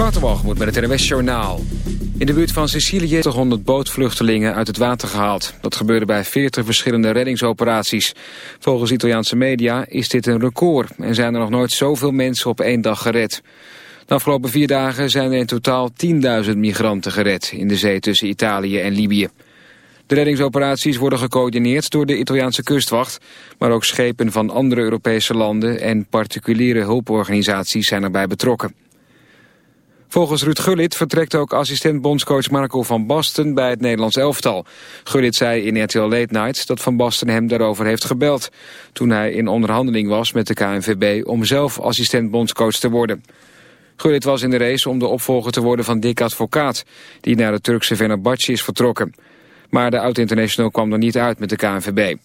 Waterwalgemoed met het NWS Journaal. In de buurt van Sicilië 100 bootvluchtelingen uit het water gehaald. Dat gebeurde bij 40 verschillende reddingsoperaties. Volgens Italiaanse media is dit een record... en zijn er nog nooit zoveel mensen op één dag gered. De afgelopen vier dagen zijn er in totaal 10.000 migranten gered... in de zee tussen Italië en Libië. De reddingsoperaties worden gecoördineerd door de Italiaanse kustwacht... maar ook schepen van andere Europese landen... en particuliere hulporganisaties zijn erbij betrokken. Volgens Ruud Gullit vertrekt ook assistent-bondscoach Marco van Basten bij het Nederlands elftal. Gullit zei in RTL Late Night dat Van Basten hem daarover heeft gebeld... toen hij in onderhandeling was met de KNVB om zelf assistent-bondscoach te worden. Gullit was in de race om de opvolger te worden van Dick Advocaat... die naar de Turkse Fenerbahce is vertrokken. Maar de oud-international kwam er niet uit met de KNVB.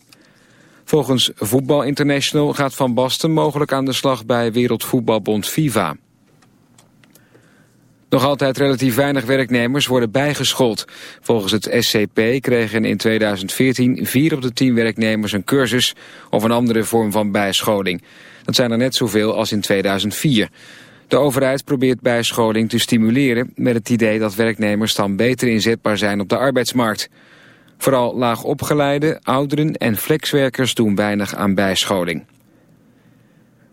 Volgens Voetbal International gaat Van Basten mogelijk aan de slag bij Wereldvoetbalbond FIFA. Nog altijd relatief weinig werknemers worden bijgeschoold. Volgens het SCP kregen in 2014 vier op de 10 werknemers een cursus of een andere vorm van bijscholing. Dat zijn er net zoveel als in 2004. De overheid probeert bijscholing te stimuleren met het idee dat werknemers dan beter inzetbaar zijn op de arbeidsmarkt. Vooral laag opgeleide, ouderen en flexwerkers doen weinig aan bijscholing.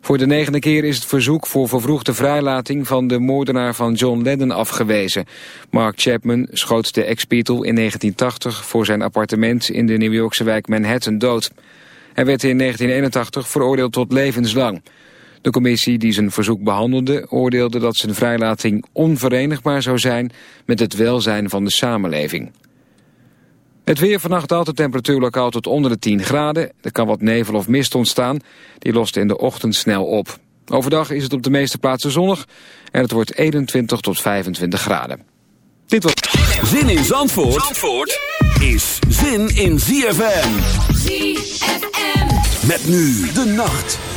Voor de negende keer is het verzoek voor vervroegde vrijlating van de moordenaar van John Lennon afgewezen. Mark Chapman schoot de ex-Beatle in 1980 voor zijn appartement in de New Yorkse wijk Manhattan dood. Hij werd in 1981 veroordeeld tot levenslang. De commissie die zijn verzoek behandelde oordeelde dat zijn vrijlating onverenigbaar zou zijn met het welzijn van de samenleving. Het weer vannacht daalt de temperatuur lokaal tot onder de 10 graden. Er kan wat nevel of mist ontstaan. Die lost in de ochtend snel op. Overdag is het op de meeste plaatsen zonnig. En het wordt 21 tot 25 graden. Dit was... Zin in Zandvoort, Zandvoort is zin in ZFM. ZFM. Met nu de nacht.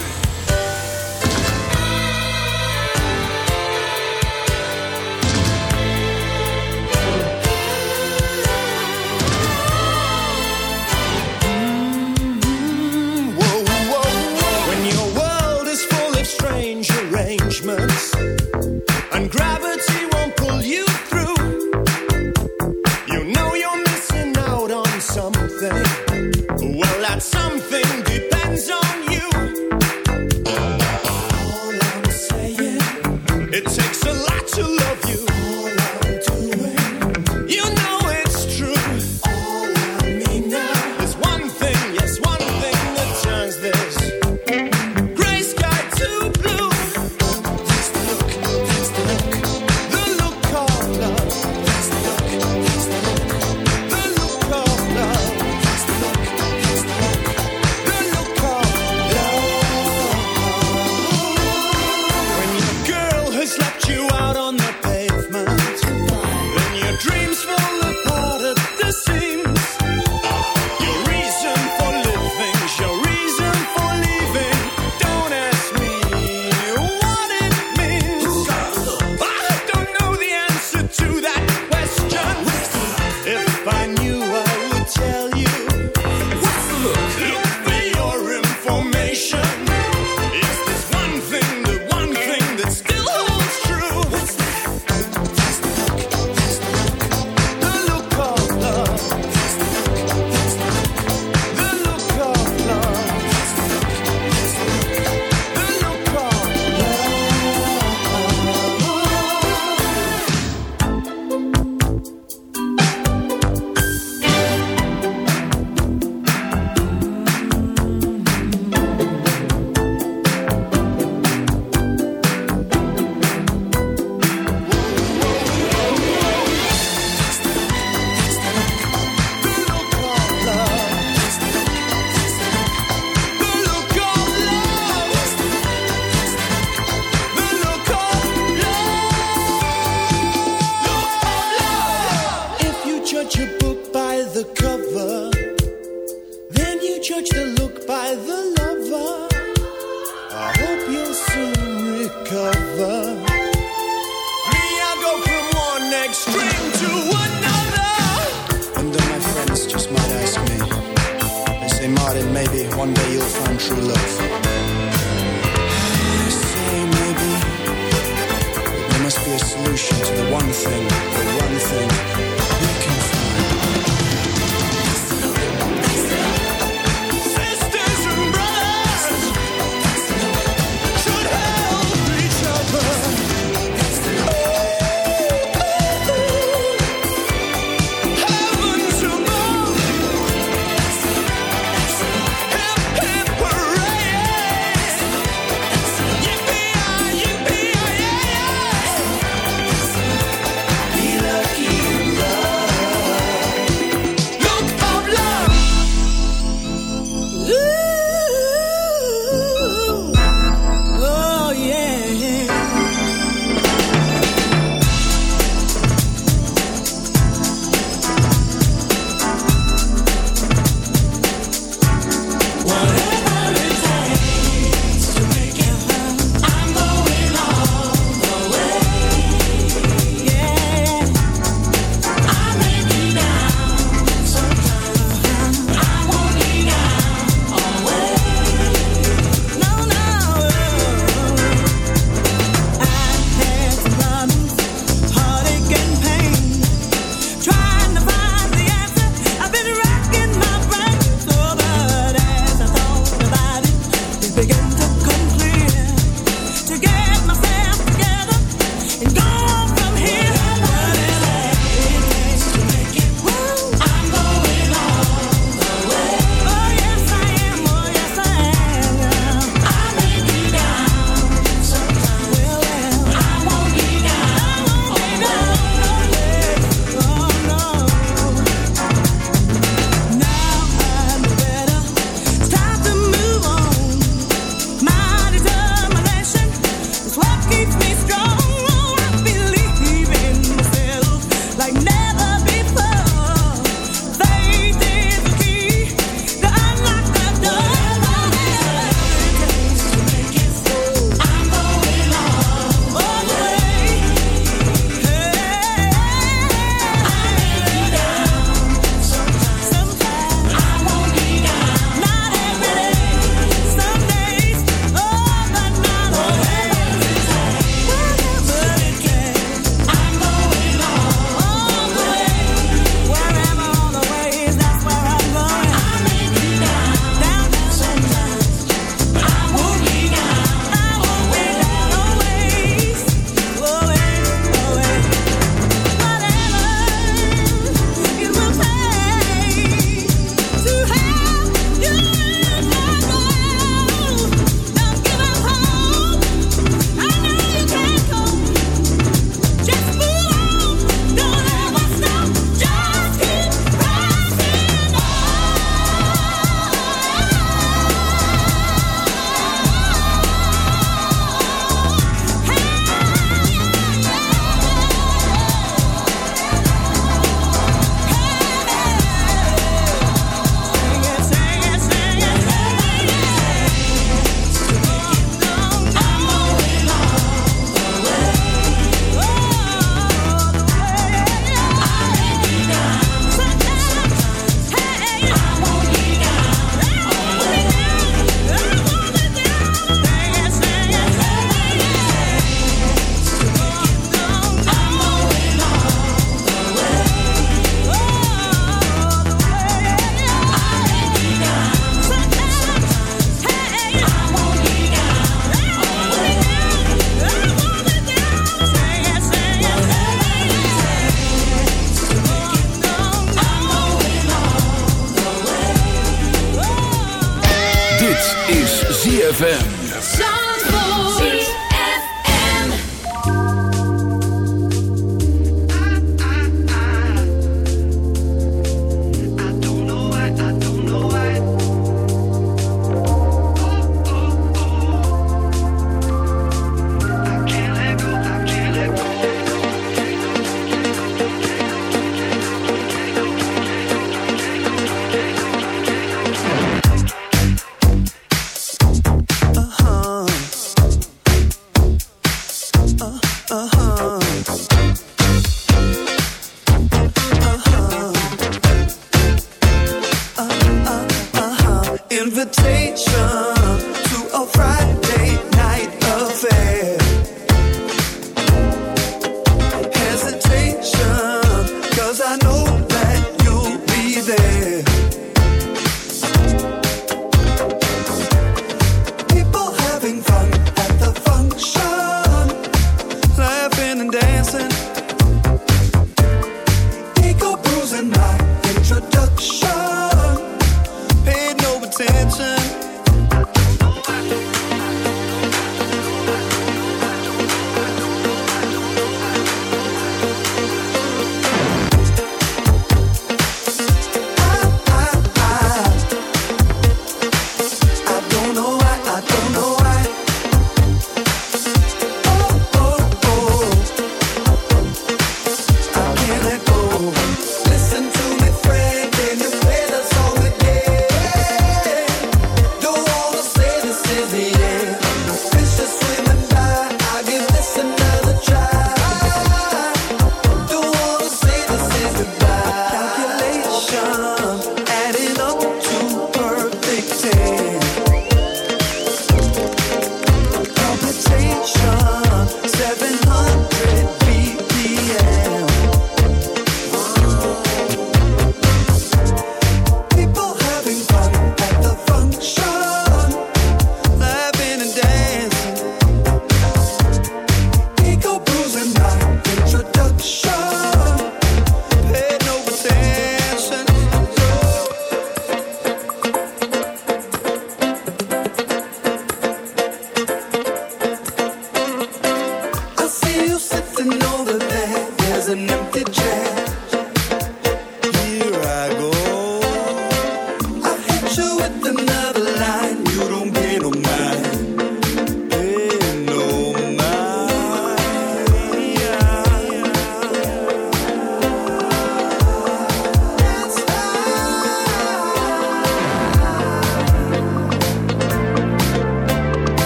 Ready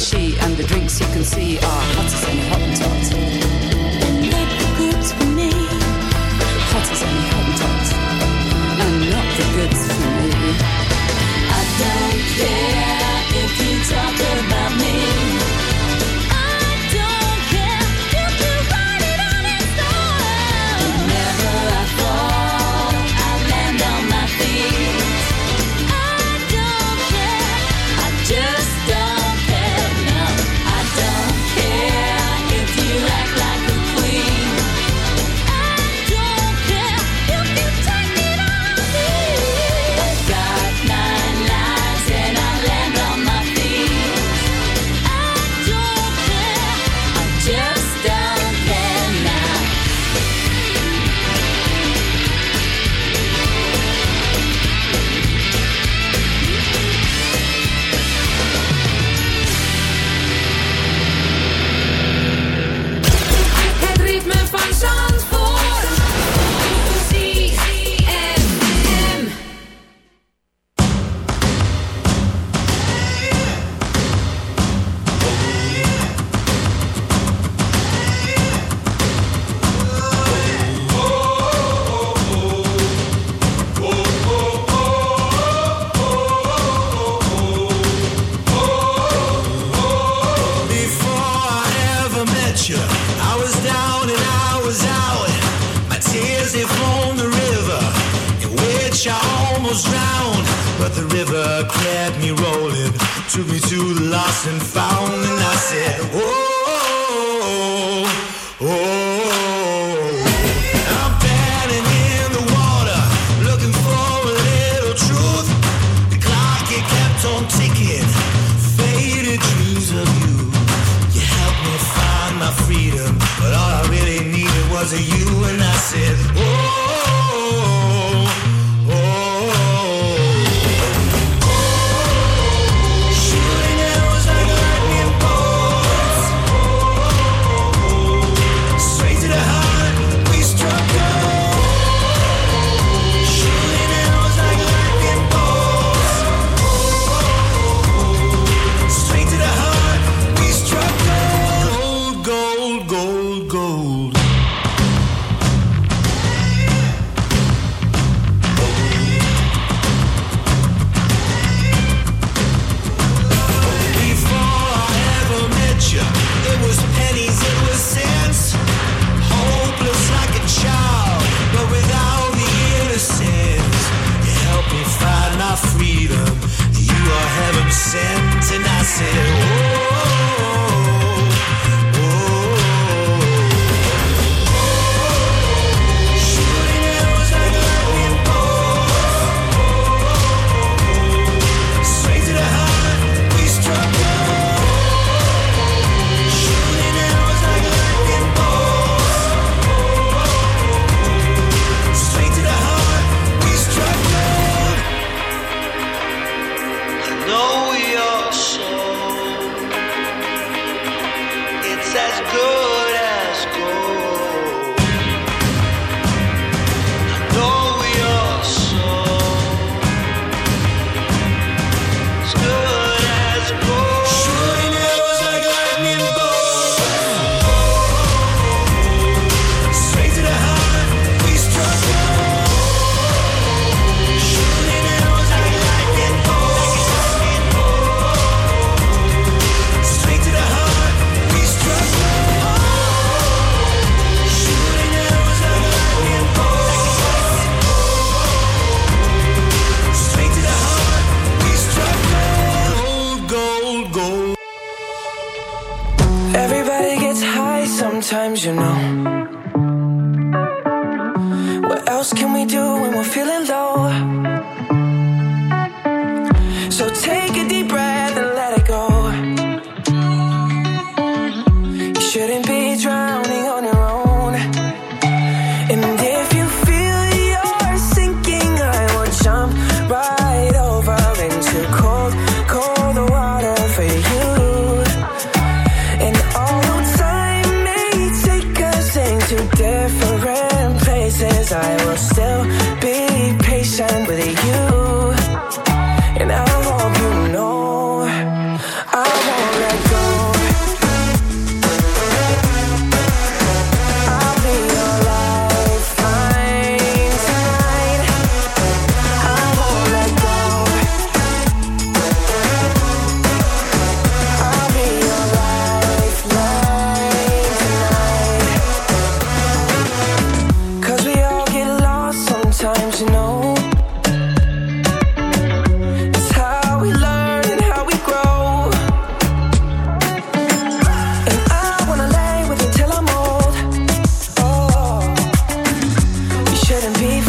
She, and the drinks you can see are hot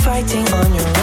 fighting on your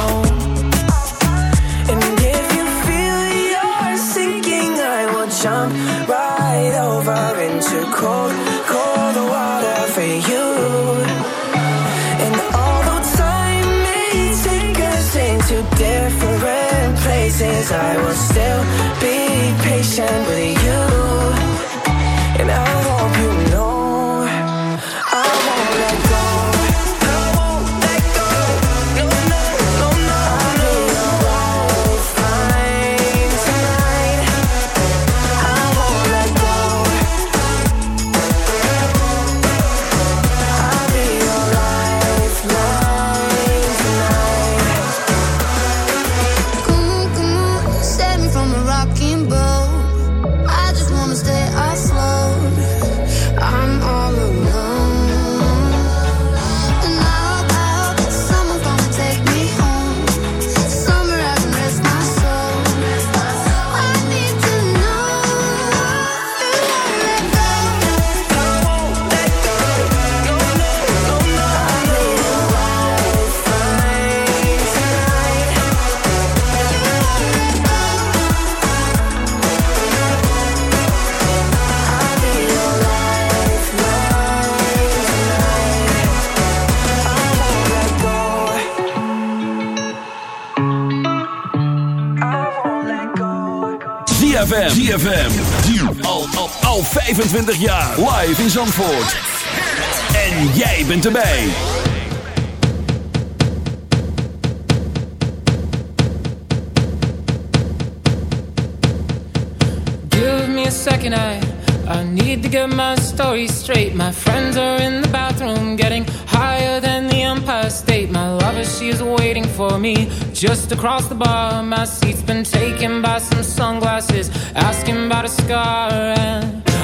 25 jaar. Live in Zandvoort. En jij bent erbij. Give me a second, I, I need to get my story straight. My friends are in the bathroom getting higher than the Empire State. My lover, she's waiting for me just across the bar. My seat's been taken by some sunglasses, asking about a scar and...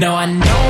No, I know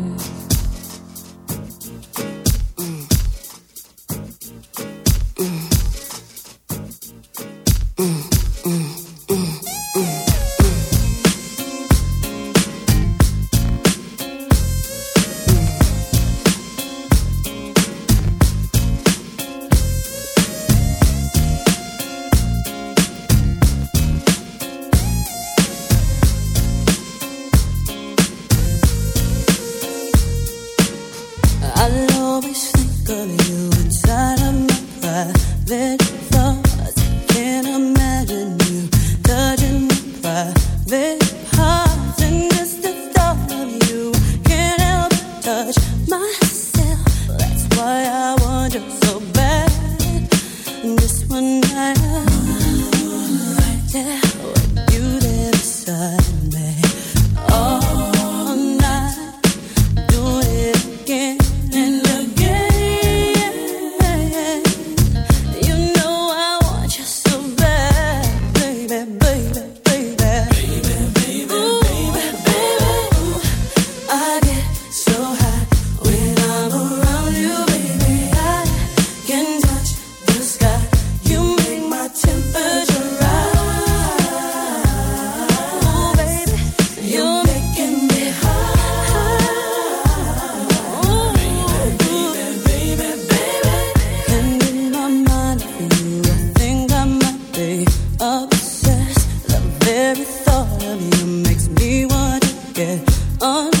you makes me want to get on.